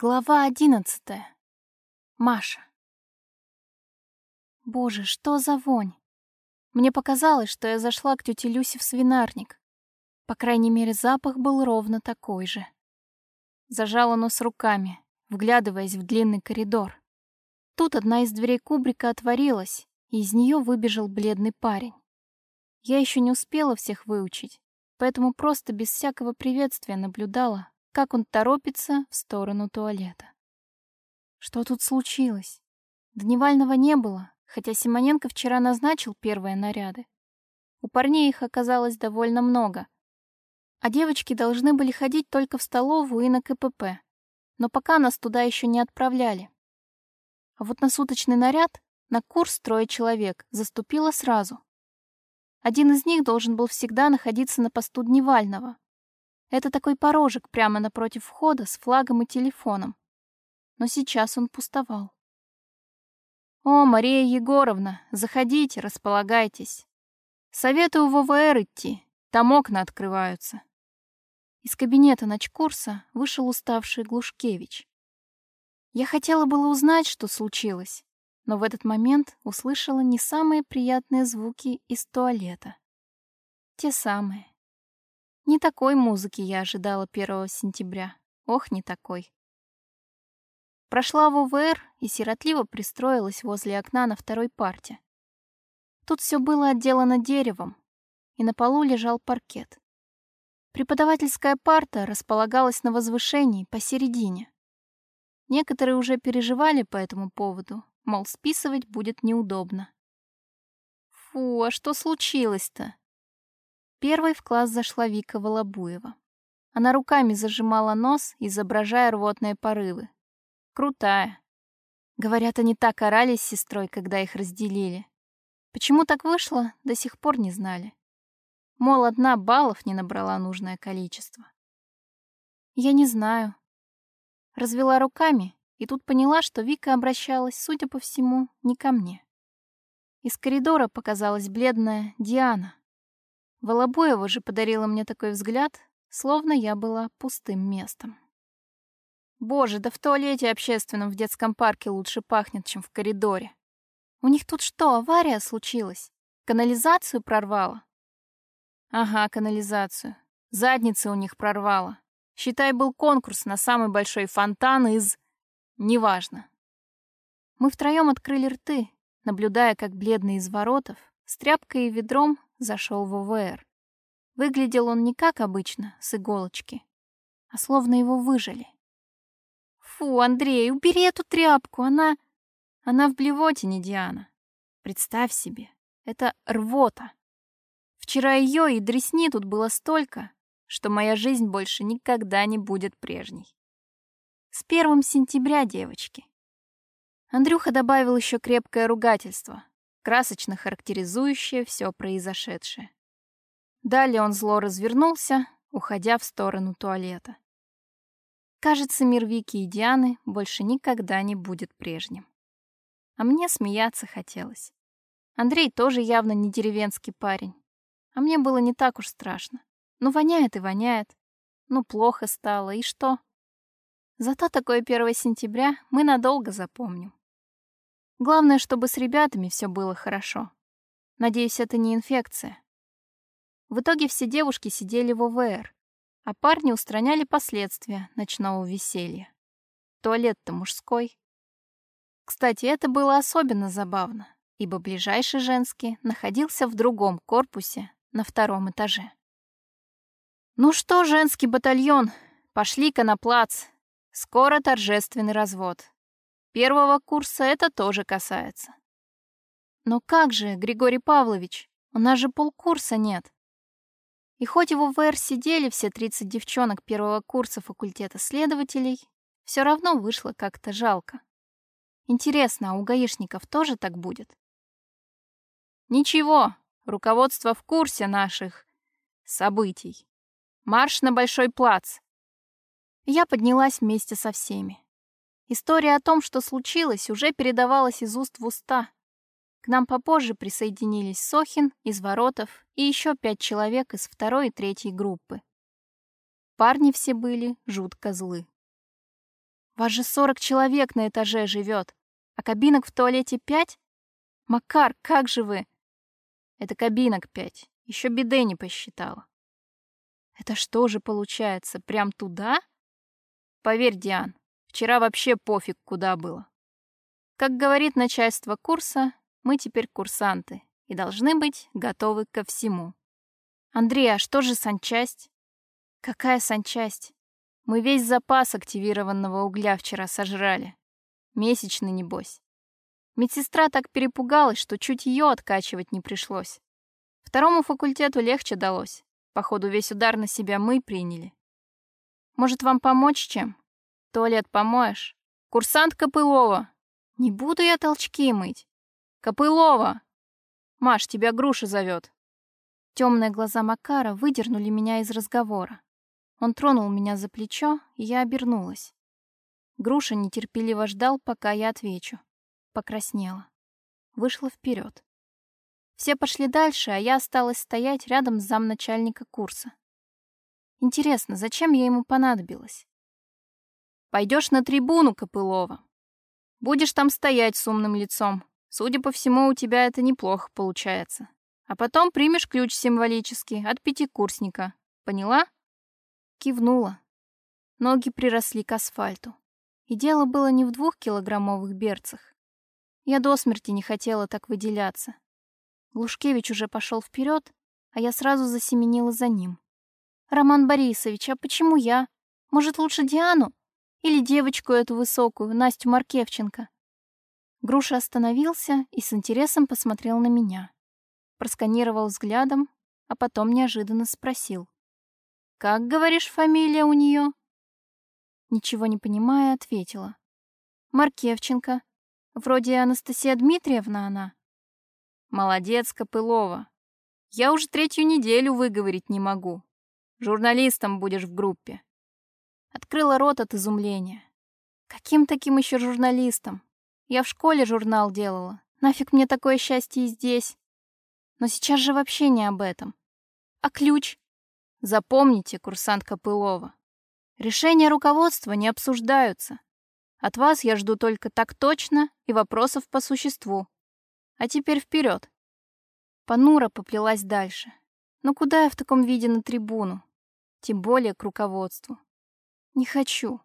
Глава одиннадцатая. Маша. Боже, что за вонь? Мне показалось, что я зашла к тете Люсе в свинарник. По крайней мере, запах был ровно такой же. Зажала нос руками, вглядываясь в длинный коридор. Тут одна из дверей кубрика отворилась, и из нее выбежал бледный парень. Я еще не успела всех выучить, поэтому просто без всякого приветствия наблюдала, как он торопится в сторону туалета. Что тут случилось? Дневального не было, хотя Симоненко вчера назначил первые наряды. У парней их оказалось довольно много. А девочки должны были ходить только в столовую и на КПП. Но пока нас туда еще не отправляли. А вот на суточный наряд на курс трое человек заступило сразу. Один из них должен был всегда находиться на посту Дневального, это такой порожек прямо напротив входа с флагом и телефоном. Но сейчас он пустовал. «О, Мария Егоровна, заходите, располагайтесь. Советую в ОВР идти, там окна открываются». Из кабинета ночкурса вышел уставший Глушкевич. Я хотела было узнать, что случилось, но в этот момент услышала не самые приятные звуки из туалета. Те самые. Не такой музыки я ожидала 1 сентября. Ох, не такой. Прошла в ОВР и сиротливо пристроилась возле окна на второй парте. Тут все было отделано деревом, и на полу лежал паркет. Преподавательская парта располагалась на возвышении посередине. Некоторые уже переживали по этому поводу, мол, списывать будет неудобно. Фу, а что случилось-то? Первой в класс зашла Вика Волобуева. Она руками зажимала нос, изображая рвотные порывы. Крутая. Говорят, они так орали с сестрой, когда их разделили. Почему так вышло, до сих пор не знали. Мол, одна баллов не набрала нужное количество. Я не знаю. Развела руками и тут поняла, что Вика обращалась, судя по всему, не ко мне. Из коридора показалась бледная Диана. Волобоева же подарила мне такой взгляд, словно я была пустым местом. Боже, да в туалете общественном в детском парке лучше пахнет, чем в коридоре. У них тут что, авария случилась? Канализацию прорвало? Ага, канализацию. Задницы у них прорвало. Считай, был конкурс на самый большой фонтан из... Неважно. Мы втроем открыли рты, наблюдая, как бледный из воротов, с тряпкой и ведром зашел в ОВР. Выглядел он не как обычно, с иголочки, а словно его выжили. «Фу, Андрей, убери эту тряпку, она... Она в блевотине, Диана. Представь себе, это рвота. Вчера ее и дресни тут было столько, что моя жизнь больше никогда не будет прежней. С первым сентября, девочки. Андрюха добавил еще крепкое ругательство, красочно характеризующее все произошедшее. Далее он зло развернулся, уходя в сторону туалета. Кажется, мир Вики и Дианы больше никогда не будет прежним. А мне смеяться хотелось. Андрей тоже явно не деревенский парень. А мне было не так уж страшно. Ну, воняет и воняет. Ну, плохо стало, и что? Зато такое 1 сентября мы надолго запомним. Главное, чтобы с ребятами все было хорошо. Надеюсь, это не инфекция. В итоге все девушки сидели в ОВР, а парни устраняли последствия ночного веселья. Туалет-то мужской. Кстати, это было особенно забавно, ибо ближайший женский находился в другом корпусе на втором этаже. «Ну что, женский батальон, пошли-ка на плац. Скоро торжественный развод. Первого курса это тоже касается. Но как же, Григорий Павлович, у нас же полкурса нет. И хоть его в ВР сидели все 30 девчонок первого курса факультета следователей, все равно вышло как-то жалко. Интересно, а у гаишников тоже так будет? Ничего, руководство в курсе наших событий. Марш на Большой плац. Я поднялась вместе со всеми. История о том, что случилось, уже передавалась из уст в уста. К нам попозже присоединились Сохин, из Воротов и еще пять человек из второй и третьей группы. Парни все были жутко злы. Вас же сорок человек на этаже живет, а кабинок в туалете пять? Макар, как же вы? Это кабинок пять. Еще биде не посчитала. Это что же получается, прям туда? Поверь, Диан, вчера вообще пофиг, куда было. Как говорит начальство курса, мы теперь курсанты и должны быть готовы ко всему. Андрей, а что же санчасть? Какая санчасть? Мы весь запас активированного угля вчера сожрали. Месячный, небось. Медсестра так перепугалась, что чуть ее откачивать не пришлось. Второму факультету легче далось. Походу, весь удар на себя мы приняли. Может, вам помочь чем? Туалет помоешь? Курсант Копылова. Не буду я толчки мыть. Копылова! Маш, тебя груша зовет. Темные глаза Макара выдернули меня из разговора. Он тронул меня за плечо, и я обернулась. Груша нетерпеливо ждал, пока я отвечу. Покраснела. Вышла вперед. Все пошли дальше, а я осталась стоять рядом с замначальника курса. Интересно, зачем я ему понадобилась? Пойдешь на трибуну, Копылова. Будешь там стоять с умным лицом. Судя по всему, у тебя это неплохо получается. А потом примешь ключ символический от пятикурсника. Поняла? Кивнула. Ноги приросли к асфальту. И дело было не в двух килограммовых берцах. Я до смерти не хотела так выделяться. Глушкевич уже пошел вперед, а я сразу засеменила за ним. «Роман Борисович, а почему я? Может, лучше Диану? Или девочку эту высокую, Настю Маркевченко?» Груша остановился и с интересом посмотрел на меня. Просканировал взглядом, а потом неожиданно спросил. «Как, говоришь, фамилия у нее?» Ничего не понимая, ответила. «Маркевченко. Вроде Анастасия Дмитриевна она». «Молодец, Копылова. Я уже третью неделю выговорить не могу. Журналистом будешь в группе». Открыла рот от изумления. «Каким таким еще журналистом? Я в школе журнал делала. Нафиг мне такое счастье и здесь. Но сейчас же вообще не об этом. А ключ? Запомните, курсант Копылова, решения руководства не обсуждаются. От вас я жду только так точно и вопросов по существу. А теперь вперед. Панура поплелась дальше. Но куда я в таком виде на трибуну? Тем более к руководству. Не хочу.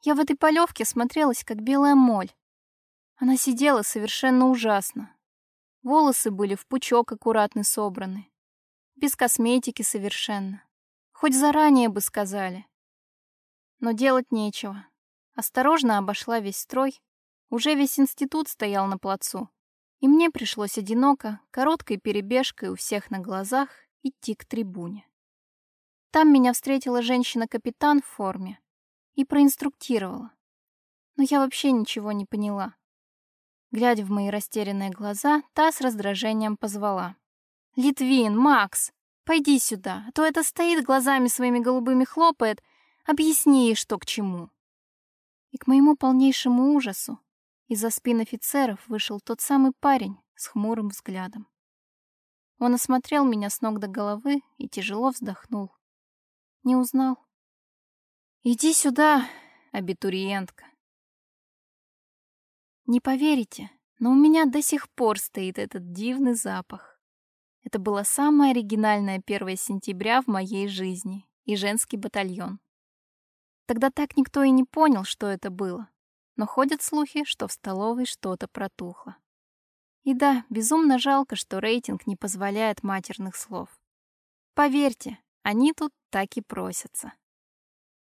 Я в этой полевке смотрелась, как белая моль. Она сидела совершенно ужасно. Волосы были в пучок аккуратно собраны без косметики совершенно. Хоть заранее бы сказали. Но делать нечего. Осторожно обошла весь строй. Уже весь институт стоял на плацу. И мне пришлось одиноко, короткой перебежкой у всех на глазах идти к трибуне. Там меня встретила женщина-капитан в форме и проинструктировала. Но я вообще ничего не поняла. Глядя в мои растерянные глаза, та с раздражением позвала. «Литвин, Макс, пойди сюда, а то это стоит, глазами своими голубыми хлопает. Объясни ей, что к чему». И к моему полнейшему ужасу из-за спин офицеров вышел тот самый парень с хмурым взглядом. Он осмотрел меня с ног до головы и тяжело вздохнул. Не узнал. «Иди сюда, абитуриентка». Не поверите, но у меня до сих пор стоит этот дивный запах. Это было самое оригинальное 1 сентября в моей жизни и женский батальон. Тогда так никто и не понял, что это было. Но ходят слухи, что в столовой что-то протухло. И да, безумно жалко, что рейтинг не позволяет матерных слов. Поверьте, они тут так и просятся.